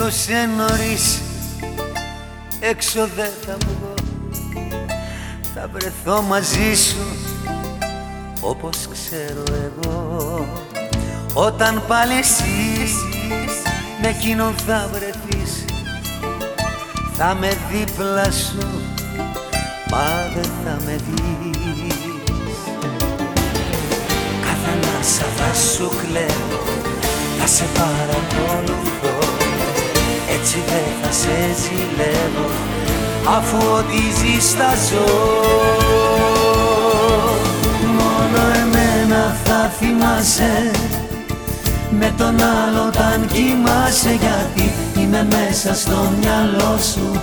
Νύχτωσε νωρίς. Έξω δεν θα βγω Θα βρεθώ μαζί σου όπως ξέρω εγώ. Όταν πάλι εσύ με εκείνον θα βρεθείς Θα με δίπλα σου μα δεν θα με δεις. Κάθε ανάσα θα σου κλαίω θα σε παρακολουθώ έτσι δεν θα σε ζηλεύω αφού ό,τι ζεις θα ζω. Μόνο εμένα θα θυμάσαι με τον άλλο όταν κοιμάσαι γιατί είμαι μέσα στο μυαλό σου.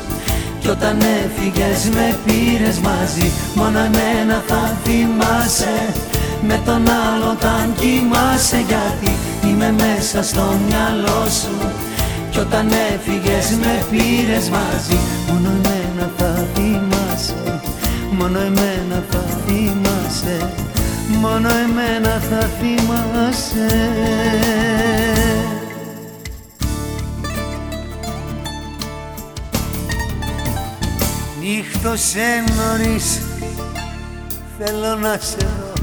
Κι όταν έφυγες με πήρες μαζί Μόνο εμένα θα θυμάσαι. Με τον άλλο όταν κοιμάσαι Γιατί είμαι μέσα στο μυαλό σου Κι όταν έφυγες με πήρες μαζί. Μόνο εμένα θα θυμάσαι Μόνο εμένα θα θυμάσαι Μόνο εμένα θα θυμάσαι. Νύχτωσε νωρίς Θέλω να σε δω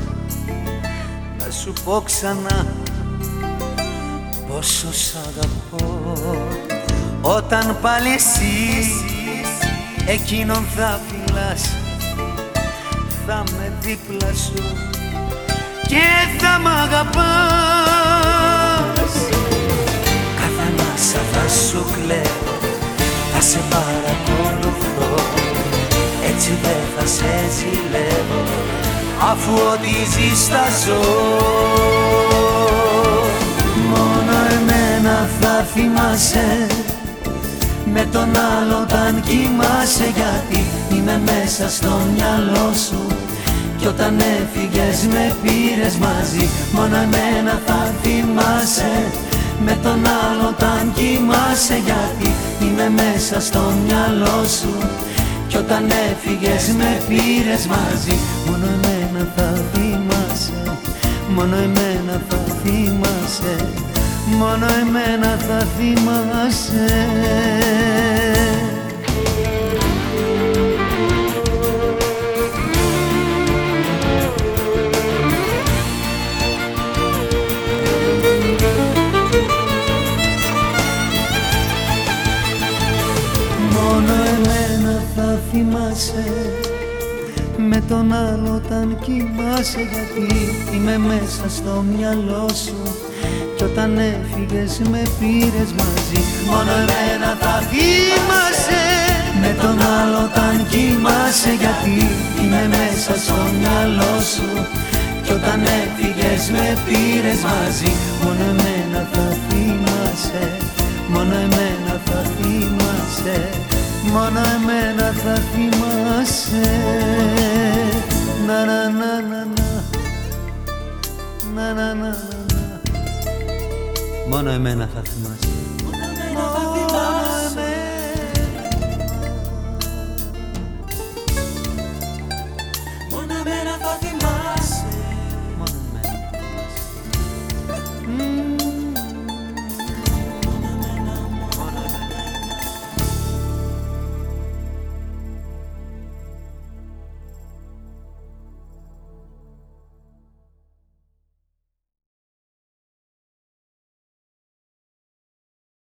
Να σου πω ξανά Πόσο σ' αγαπώ Όταν πάλι εσύ Εκείνον θα φυλάς Θα με δίπλα σου Και θα μ' αγαπάς. Κάθε ανάσα θα σου κλαίω Θα σε παρακολουθώ έτσι δεν θα σε ζηλεύω αφού ό,τι ζεις θα ζω θα θυμάσαι με τον άλλο όταν κοιμάσαι γιατί είμαι μέσα στο μυαλό σου. Κι όταν έφυγες με πήρες μαζί μόνο εμένα θα θυμάσαι. Με τον άλλο όταν κοιμάσαι γιατί είμαι μέσα στο μυαλό σου. Κι όταν έφυγες με πήρες μαζί Μόνο εμένα θα θυμάσαι. Μόνο εμένα θα θυμάσαι Μόνο εμένα θα θυμάσαι. Θυμάσαι. Με τον άλλο όταν κοιμάσαι γιατί είμαι μέσα στο μυαλό σου. κι όταν έφυγες με πήρες μαζί. Μόνο εμένα θα θυμάσαι Με τον άλλο όταν κοιμάσαι Γιατί είμαι μέσα στο μυαλό σου. Κι όταν έφυγες με πήρες μαζί Μόνο εμένα θα θυμάσαι Μόνο εμένα θα θυμάσαι Μόνο εμένα θα θυμάσαι Να να να να να. Na na να μόνο εμένα θα θυμάσαι